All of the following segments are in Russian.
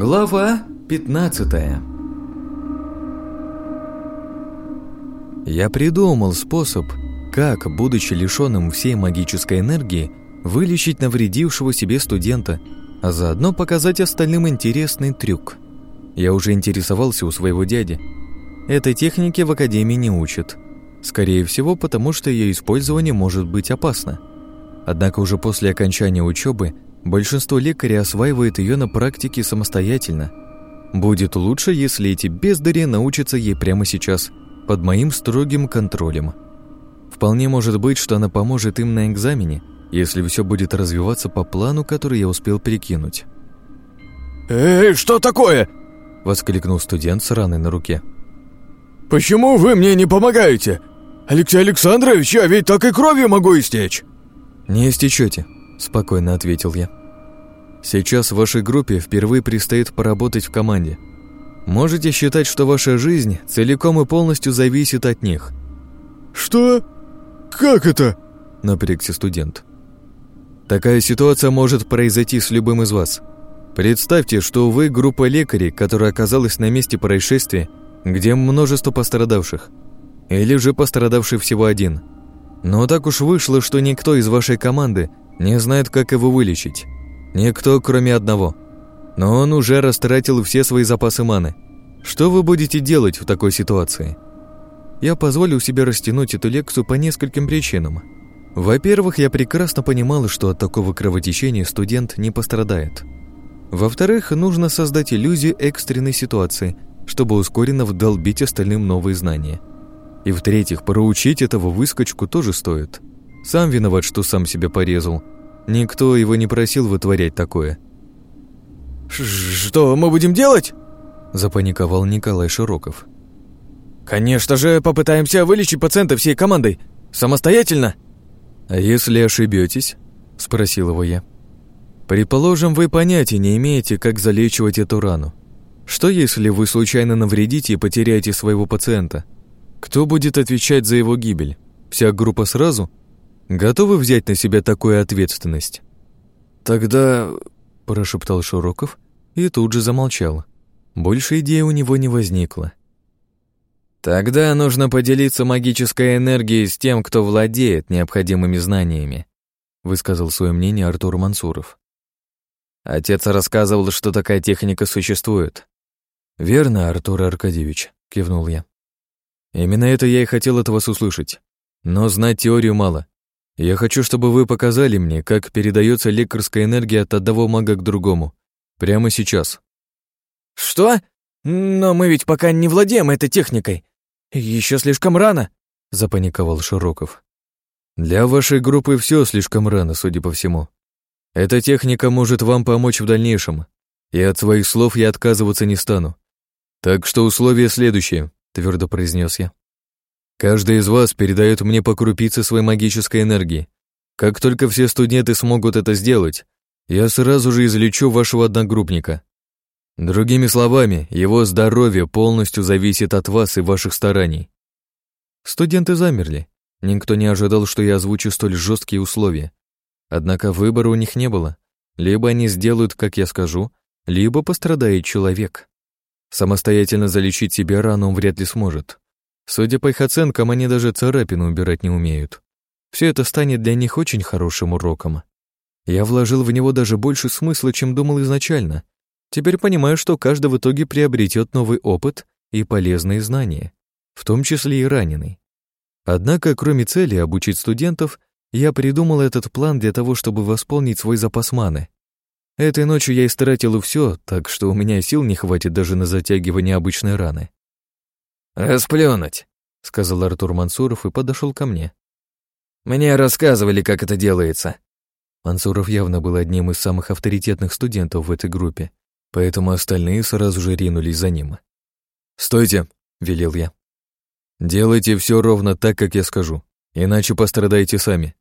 Глава 15 Я придумал способ, как, будучи лишенным всей магической энергии, вылечить навредившего себе студента, а заодно показать остальным интересный трюк. Я уже интересовался у своего дяди. Этой технике в академии не учат. Скорее всего, потому что ее использование может быть опасно. Однако уже после окончания учебы Большинство лекарей осваивает ее на практике самостоятельно. Будет лучше, если эти бездари научатся ей прямо сейчас, под моим строгим контролем. Вполне может быть, что она поможет им на экзамене, если все будет развиваться по плану, который я успел перекинуть. «Эй, что такое?» — воскликнул студент с раной на руке. «Почему вы мне не помогаете? Алексей Александрович, я ведь так и кровью могу истечь!» «Не истечете», — спокойно ответил я. «Сейчас в вашей группе впервые предстоит поработать в команде. Можете считать, что ваша жизнь целиком и полностью зависит от них». «Что? Как это?» — напрягся студент. «Такая ситуация может произойти с любым из вас. Представьте, что вы группа лекарей, которая оказалась на месте происшествия, где множество пострадавших. Или же пострадавший всего один. Но так уж вышло, что никто из вашей команды не знает, как его вылечить. Никто, кроме одного. Но он уже растратил все свои запасы маны. Что вы будете делать в такой ситуации? Я позволил себе растянуть эту лекцию по нескольким причинам. Во-первых, я прекрасно понимал, что от такого кровотечения студент не пострадает. Во-вторых, нужно создать иллюзию экстренной ситуации, чтобы ускоренно вдолбить остальным новые знания. И в-третьих, проучить этого выскочку тоже стоит – сам виноват, что сам себя порезал. Никто его не просил вытворять такое. «Что мы будем делать?» Запаниковал Николай Широков. «Конечно же, попытаемся вылечить пациента всей командой. Самостоятельно?» «А если ошибетесь?» Спросил его я. «Предположим, вы понятия не имеете, как залечивать эту рану. Что если вы случайно навредите и потеряете своего пациента? Кто будет отвечать за его гибель? Вся группа сразу Готовы взять на себя такую ответственность? Тогда, прошептал Широков и тут же замолчал. Больше идеи у него не возникло. Тогда нужно поделиться магической энергией с тем, кто владеет необходимыми знаниями, высказал свое мнение Артур Мансуров. Отец рассказывал, что такая техника существует. Верно, Артур Аркадьевич, кивнул я. Именно это я и хотел от вас услышать. Но знать теорию мало. Я хочу, чтобы вы показали мне, как передается лекарская энергия от одного мага к другому. Прямо сейчас. Что? Но мы ведь пока не владеем этой техникой. Еще слишком рано, запаниковал Широков. Для вашей группы все слишком рано, судя по всему. Эта техника может вам помочь в дальнейшем, и от своих слов я отказываться не стану. Так что условие следующее, твердо произнес я. Каждый из вас передает мне по крупице своей магической энергии. Как только все студенты смогут это сделать, я сразу же излечу вашего одногруппника. Другими словами, его здоровье полностью зависит от вас и ваших стараний. Студенты замерли. Никто не ожидал, что я озвучу столь жесткие условия. Однако выбора у них не было. Либо они сделают, как я скажу, либо пострадает человек. Самостоятельно залечить себе рану он вряд ли сможет. Судя по их оценкам, они даже царапины убирать не умеют. Все это станет для них очень хорошим уроком. Я вложил в него даже больше смысла, чем думал изначально. Теперь понимаю, что каждый в итоге приобретет новый опыт и полезные знания, в том числе и раненый. Однако, кроме цели обучить студентов, я придумал этот план для того, чтобы восполнить свой запас маны. Этой ночью я истратил все, так что у меня сил не хватит даже на затягивание обычной раны. «Расплюнуть», — сказал Артур Мансуров и подошел ко мне. «Мне рассказывали, как это делается». Мансуров явно был одним из самых авторитетных студентов в этой группе, поэтому остальные сразу же ринулись за ним. «Стойте», — велел я. «Делайте все ровно так, как я скажу, иначе пострадаете сами.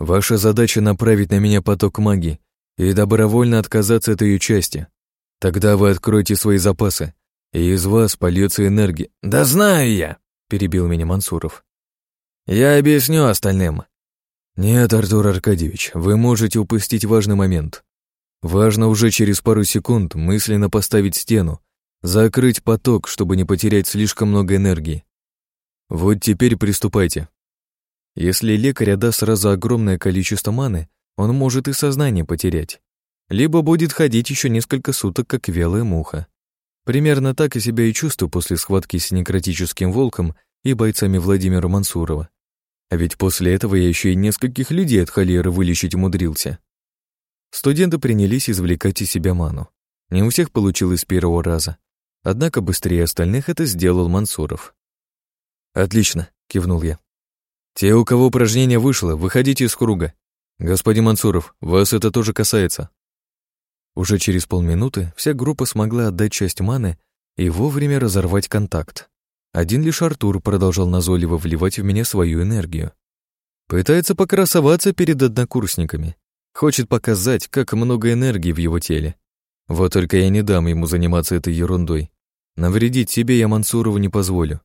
Ваша задача направить на меня поток магии и добровольно отказаться от ее части. Тогда вы откроете свои запасы, и из вас польется энергия. Да знаю я, перебил меня Мансуров. Я объясню остальным. Нет, Артур Аркадьевич, вы можете упустить важный момент. Важно уже через пару секунд мысленно поставить стену, закрыть поток, чтобы не потерять слишком много энергии. Вот теперь приступайте. Если лекарь отдаст сразу огромное количество маны, он может и сознание потерять. Либо будет ходить еще несколько суток, как вялая муха. Примерно так я себя и чувствую после схватки с некротическим волком и бойцами Владимира Мансурова. А ведь после этого я еще и нескольких людей от холеры вылечить умудрился. Студенты принялись извлекать из себя ману. Не у всех получилось с первого раза. Однако быстрее остальных это сделал Мансуров. «Отлично», — кивнул я. «Те, у кого упражнение вышло, выходите из круга. Господин Мансуров, вас это тоже касается». Уже через полминуты вся группа смогла отдать часть маны и вовремя разорвать контакт. Один лишь Артур продолжал назойливо вливать в меня свою энергию. Пытается покрасоваться перед однокурсниками. Хочет показать, как много энергии в его теле. Вот только я не дам ему заниматься этой ерундой. Навредить себе я Мансурову не позволю.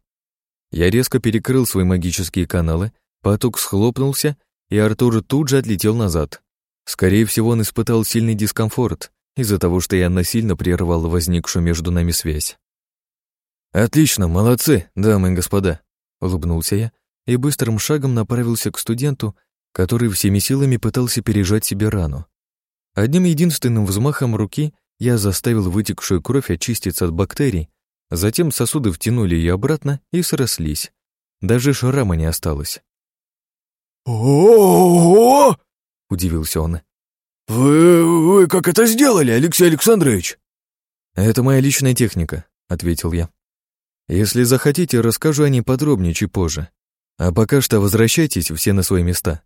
Я резко перекрыл свои магические каналы, поток схлопнулся, и Артур тут же отлетел назад. Скорее всего, он испытал сильный дискомфорт из-за того, что я насильно прервал возникшую между нами связь. «Отлично, молодцы, дамы и господа», — улыбнулся я и быстрым шагом направился к студенту, который всеми силами пытался пережать себе рану. Одним единственным взмахом руки я заставил вытекшую кровь очиститься от бактерий, затем сосуды втянули ее обратно и срослись. Даже шрама не осталось. «О-о-о!» — удивился он. «Вы... вы как это сделали, Алексей Александрович?» «Это моя личная техника», — ответил я. «Если захотите, расскажу о ней подробнее чуть позже. А пока что возвращайтесь все на свои места.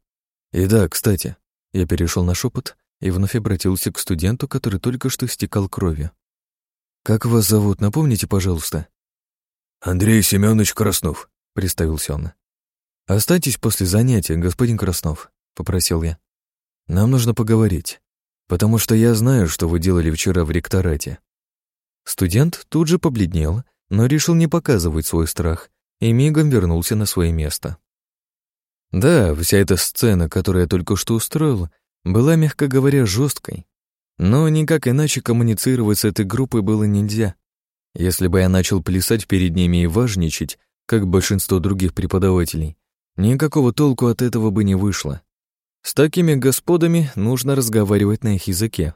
И да, кстати, я перешел на шепот и вновь обратился к студенту, который только что стекал кровью. «Как вас зовут, напомните, пожалуйста?» «Андрей Семенович Краснов», — представился он. «Останьтесь после занятия, господин Краснов», — попросил я. «Нам нужно поговорить, потому что я знаю, что вы делали вчера в ректорате». Студент тут же побледнел, но решил не показывать свой страх и мигом вернулся на свое место. Да, вся эта сцена, которую я только что устроил, была, мягко говоря, жесткой. Но никак иначе коммуницировать с этой группой было нельзя. Если бы я начал плясать перед ними и важничать, как большинство других преподавателей, никакого толку от этого бы не вышло. С такими господами нужно разговаривать на их языке.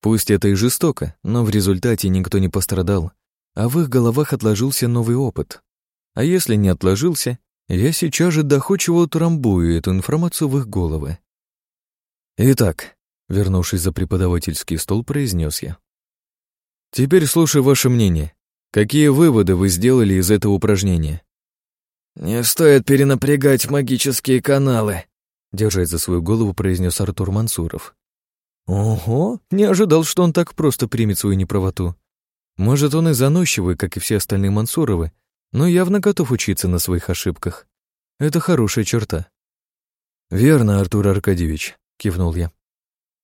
Пусть это и жестоко, но в результате никто не пострадал, а в их головах отложился новый опыт. А если не отложился, я сейчас же доходчиво утрамбую эту информацию в их головы. Итак, вернувшись за преподавательский стол, произнес я. Теперь слушаю ваше мнение. Какие выводы вы сделали из этого упражнения? Не стоит перенапрягать магические каналы, держась за свою голову, произнес Артур Мансуров. Ого, не ожидал, что он так просто примет свою неправоту. Может, он и заносчивый, как и все остальные Мансуровы, но явно готов учиться на своих ошибках. Это хорошая черта. «Верно, Артур Аркадьевич», — кивнул я.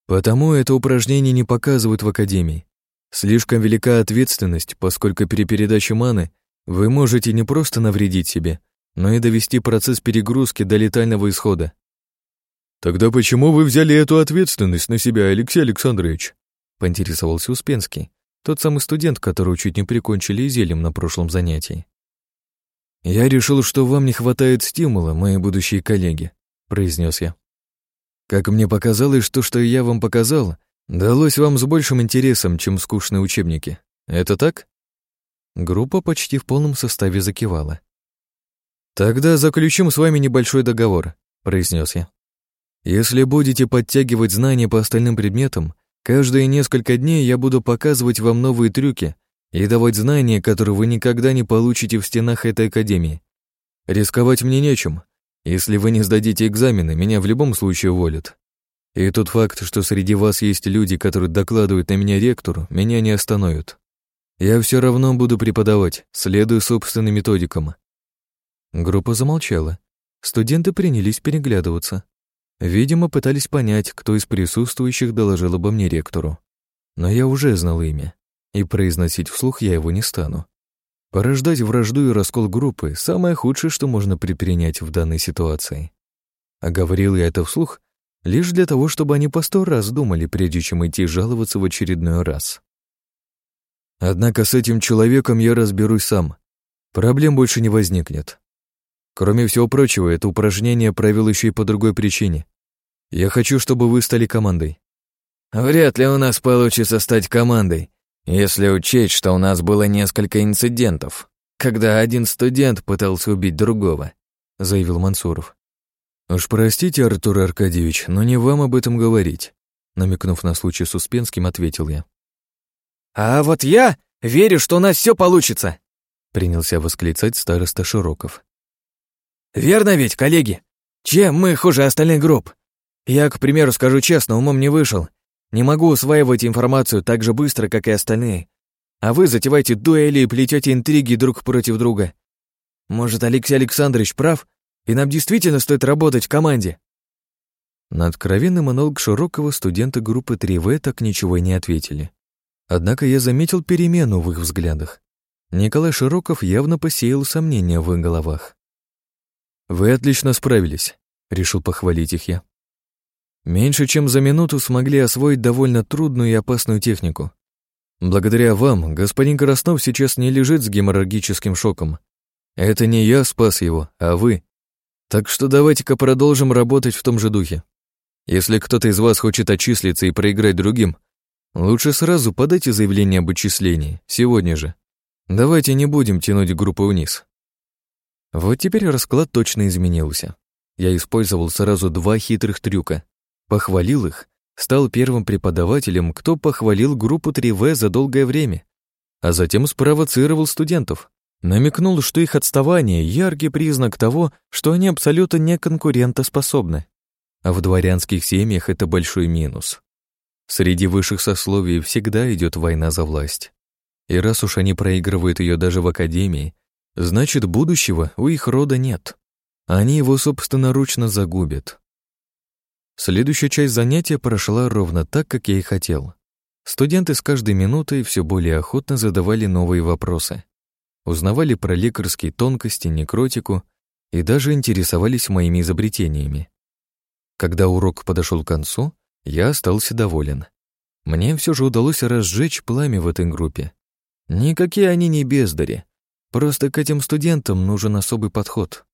«Потому это упражнение не показывают в Академии. Слишком велика ответственность, поскольку при передаче маны вы можете не просто навредить себе, но и довести процесс перегрузки до летального исхода. «Тогда почему вы взяли эту ответственность на себя, Алексей Александрович?» — поинтересовался Успенский, тот самый студент, которого чуть не прикончили зельем на прошлом занятии. «Я решил, что вам не хватает стимула, мои будущие коллеги», — произнес я. «Как мне показалось, что, что я вам показал, далось вам с большим интересом, чем скучные учебники. Это так?» Группа почти в полном составе закивала. «Тогда заключим с вами небольшой договор», — произнес я. «Если будете подтягивать знания по остальным предметам, каждые несколько дней я буду показывать вам новые трюки и давать знания, которые вы никогда не получите в стенах этой академии. Рисковать мне нечем. Если вы не сдадите экзамены, меня в любом случае уволят. И тот факт, что среди вас есть люди, которые докладывают на меня ректору, меня не остановит. Я все равно буду преподавать, следуя собственным методикам. Группа замолчала. Студенты принялись переглядываться. Видимо, пытались понять, кто из присутствующих доложил обо мне ректору. Но я уже знал имя, и произносить вслух я его не стану. Порождать вражду и раскол группы — самое худшее, что можно предпринять в данной ситуации. А говорил я это вслух, лишь для того, чтобы они по сто раз думали, прежде чем идти жаловаться в очередной раз. Однако с этим человеком я разберусь сам. Проблем больше не возникнет. Кроме всего прочего, это упражнение провел еще и по другой причине. Я хочу, чтобы вы стали командой. Вряд ли у нас получится стать командой, если учесть, что у нас было несколько инцидентов, когда один студент пытался убить другого, заявил Мансуров. Уж простите, Артур Аркадьевич, но не вам об этом говорить, намекнув на случай с Успенским, ответил я. А вот я верю, что у нас все получится, принялся восклицать староста Широков. Верно ведь, коллеги? Чем мы хуже остальных групп? Я, к примеру, скажу честно, умом не вышел. Не могу усваивать информацию так же быстро, как и остальные. А вы затеваете дуэли и плетете интриги друг против друга. Может, Алексей Александрович прав, и нам действительно стоит работать в команде?» На откровенный монолог Широкого студенты группы 3В так ничего и не ответили. Однако я заметил перемену в их взглядах. Николай Широков явно посеял сомнения в их головах. «Вы отлично справились», — решил похвалить их я. Меньше чем за минуту смогли освоить довольно трудную и опасную технику. Благодаря вам господин Краснов сейчас не лежит с геморрагическим шоком. Это не я спас его, а вы. Так что давайте-ка продолжим работать в том же духе. Если кто-то из вас хочет отчислиться и проиграть другим, лучше сразу подайте заявление об отчислении, сегодня же. Давайте не будем тянуть группу вниз. Вот теперь расклад точно изменился. Я использовал сразу два хитрых трюка. Похвалил их, стал первым преподавателем, кто похвалил группу 3В за долгое время, а затем спровоцировал студентов. Намекнул, что их отставание — яркий признак того, что они абсолютно не конкурентоспособны. А в дворянских семьях это большой минус. Среди высших сословий всегда идет война за власть. И раз уж они проигрывают ее даже в академии, значит, будущего у их рода нет. Они его собственноручно загубят. Следующая часть занятия прошла ровно так, как я и хотел. Студенты с каждой минутой все более охотно задавали новые вопросы. Узнавали про лекарские тонкости, некротику и даже интересовались моими изобретениями. Когда урок подошел к концу, я остался доволен. Мне все же удалось разжечь пламя в этой группе. Никакие они не бездари. Просто к этим студентам нужен особый подход.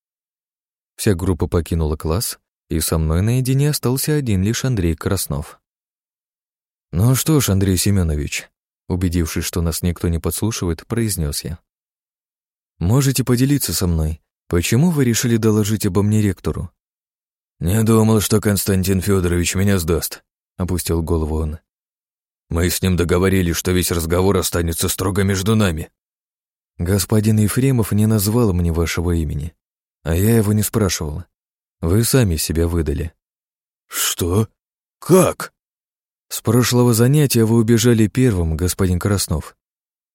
Вся группа покинула класс, и со мной наедине остался один лишь Андрей Краснов. «Ну что ж, Андрей Семенович», убедившись, что нас никто не подслушивает, произнес я. «Можете поделиться со мной, почему вы решили доложить обо мне ректору?» «Не думал, что Константин Федорович меня сдаст», — опустил голову он. «Мы с ним договорились, что весь разговор останется строго между нами». «Господин Ефремов не назвал мне вашего имени, а я его не спрашивал. Вы сами себя выдали. Что? Как? С прошлого занятия вы убежали первым, господин Краснов.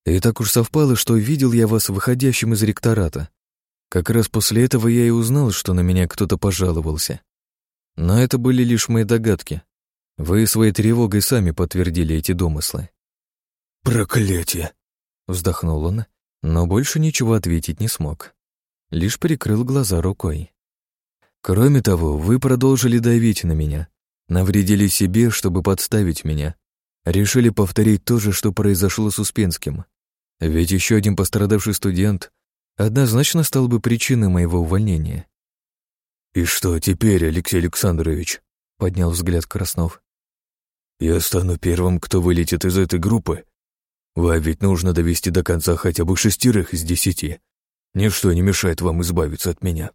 И так уж совпало, что видел я вас выходящим из ректората. Как раз после этого я и узнал, что на меня кто-то пожаловался. Но это были лишь мои догадки. Вы своей тревогой сами подтвердили эти домыслы. «Проклятие!» — вздохнул он, но больше ничего ответить не смог. Лишь прикрыл глаза рукой. Кроме того, вы продолжили давить на меня, навредили себе, чтобы подставить меня. Решили повторить то же, что произошло с Успенским. Ведь еще один пострадавший студент однозначно стал бы причиной моего увольнения. «И что теперь, Алексей Александрович?» — поднял взгляд Краснов. «Я стану первым, кто вылетит из этой группы. Вам ведь нужно довести до конца хотя бы шестерых из десяти. Ничто не мешает вам избавиться от меня».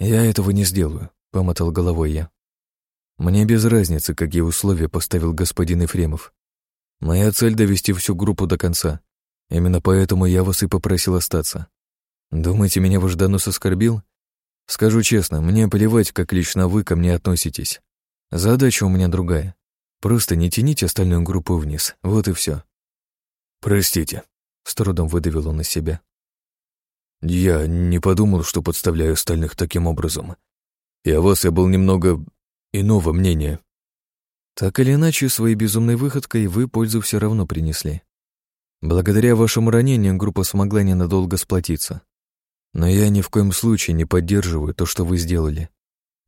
«Я этого не сделаю», — помотал головой я. «Мне без разницы, какие условия поставил господин Ефремов. Моя цель — довести всю группу до конца. Именно поэтому я вас и попросил остаться. Думаете, меня ваш донос оскорбил? Скажу честно, мне плевать, как лично вы ко мне относитесь. Задача у меня другая. Просто не тяните остальную группу вниз, вот и все. «Простите», — с трудом выдавил он из себя. Я не подумал, что подставляю остальных таким образом. И о вас я был немного иного мнения. Так или иначе, своей безумной выходкой вы пользу все равно принесли. Благодаря вашему ранению группа смогла ненадолго сплотиться. Но я ни в коем случае не поддерживаю то, что вы сделали.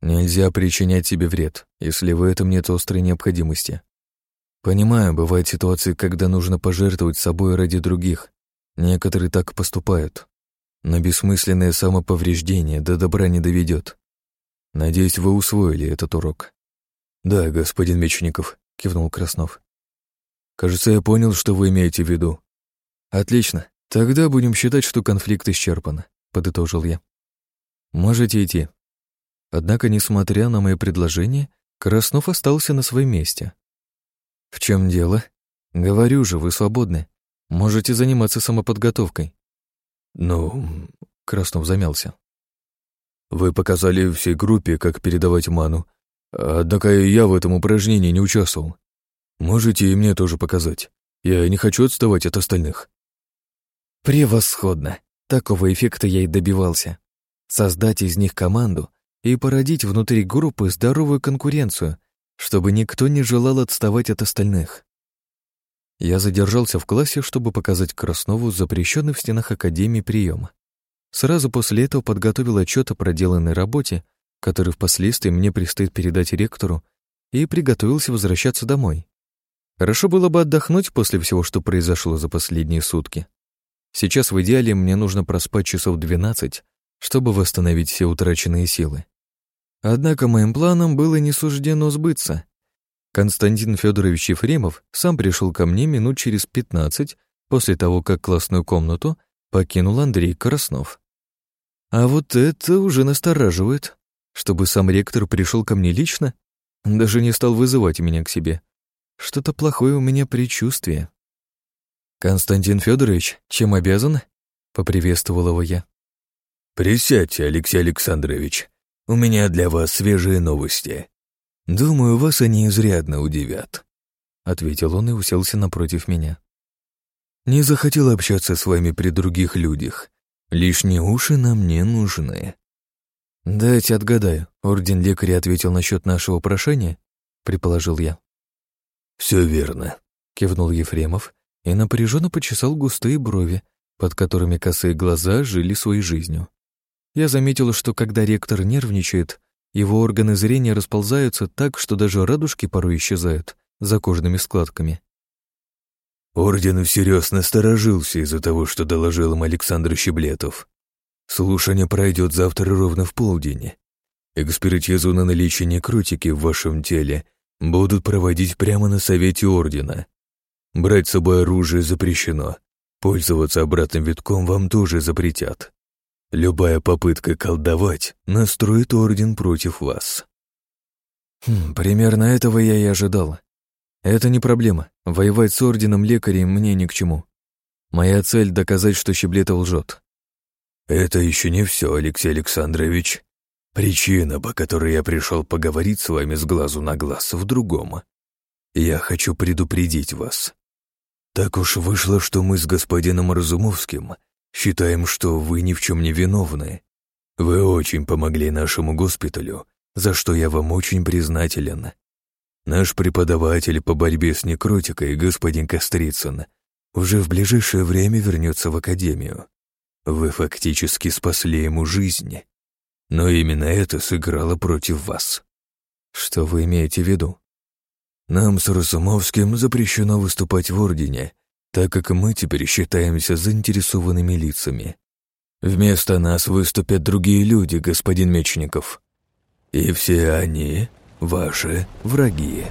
Нельзя причинять себе вред, если в этом нет острой необходимости. Понимаю, бывают ситуации, когда нужно пожертвовать собой ради других. Некоторые так поступают. Но бессмысленное самоповреждение до добра не доведет. Надеюсь, вы усвоили этот урок. Да, господин Мечников, кивнул Краснов. Кажется, я понял, что вы имеете в виду. Отлично. Тогда будем считать, что конфликт исчерпан, подытожил я. Можете идти. Однако, несмотря на мои предложения, Краснов остался на своем месте. «В чем дело? Говорю же, вы свободны. Можете заниматься самоподготовкой». «Ну...» — Краснов замялся. «Вы показали всей группе, как передавать ману. Однако я в этом упражнении не участвовал. Можете и мне тоже показать. Я не хочу отставать от остальных». «Превосходно. Такого эффекта я и добивался. Создать из них команду, и породить внутри группы здоровую конкуренцию, чтобы никто не желал отставать от остальных. Я задержался в классе, чтобы показать Краснову запрещенный в стенах Академии прием. Сразу после этого подготовил отчет о проделанной работе, который впоследствии мне предстоит передать ректору, и приготовился возвращаться домой. Хорошо было бы отдохнуть после всего, что произошло за последние сутки. Сейчас в идеале мне нужно проспать часов 12, чтобы восстановить все утраченные силы. Однако моим планам было не суждено сбыться. Константин Федорович Ефремов сам пришел ко мне минут через пятнадцать после того, как классную комнату покинул Андрей Краснов. А вот это уже настораживает. Чтобы сам ректор пришел ко мне лично, даже не стал вызывать меня к себе. Что-то плохое у меня предчувствие. «Константин Федорович, чем обязан?» — поприветствовал его я. «Присядьте, Алексей Александрович», у меня для вас свежие новости. Думаю, вас они изрядно удивят», — ответил он и уселся напротив меня. «Не захотел общаться с вами при других людях. Лишние уши нам не нужны». «Дайте отгадаю. Орден лекаря ответил насчет нашего прошения?» — предположил я. «Все верно», — кивнул Ефремов и напряженно почесал густые брови, под которыми косые глаза жили своей жизнью. Я заметила, что когда ректор нервничает, его органы зрения расползаются так, что даже радужки порой исчезают за кожными складками. Орден всерьез насторожился из-за того, что доложил им Александр Щеблетов. Слушание пройдет завтра ровно в полдень. Экспертизу на наличие некротики в вашем теле будут проводить прямо на совете Ордена. Брать с собой оружие запрещено. Пользоваться обратным витком вам тоже запретят. Любая попытка колдовать настроит орден против вас. Хм, примерно этого я и ожидал. Это не проблема. Воевать с орденом лекарей мне ни к чему. Моя цель — доказать, что Щеблетов лжет. Это еще не все, Алексей Александрович. Причина, по которой я пришел поговорить с вами с глазу на глаз, в другом. Я хочу предупредить вас. Так уж вышло, что мы с господином Разумовским Считаем, что вы ни в чем не виновны. Вы очень помогли нашему госпиталю, за что я вам очень признателен. Наш преподаватель по борьбе с некротикой, господин Кострицын, уже в ближайшее время вернется в академию. Вы фактически спасли ему жизнь. Но именно это сыграло против вас. Что вы имеете в виду? Нам с Русумовским запрещено выступать в Ордене, так как мы теперь считаемся заинтересованными лицами. Вместо нас выступят другие люди, господин Мечников. И все они ваши враги.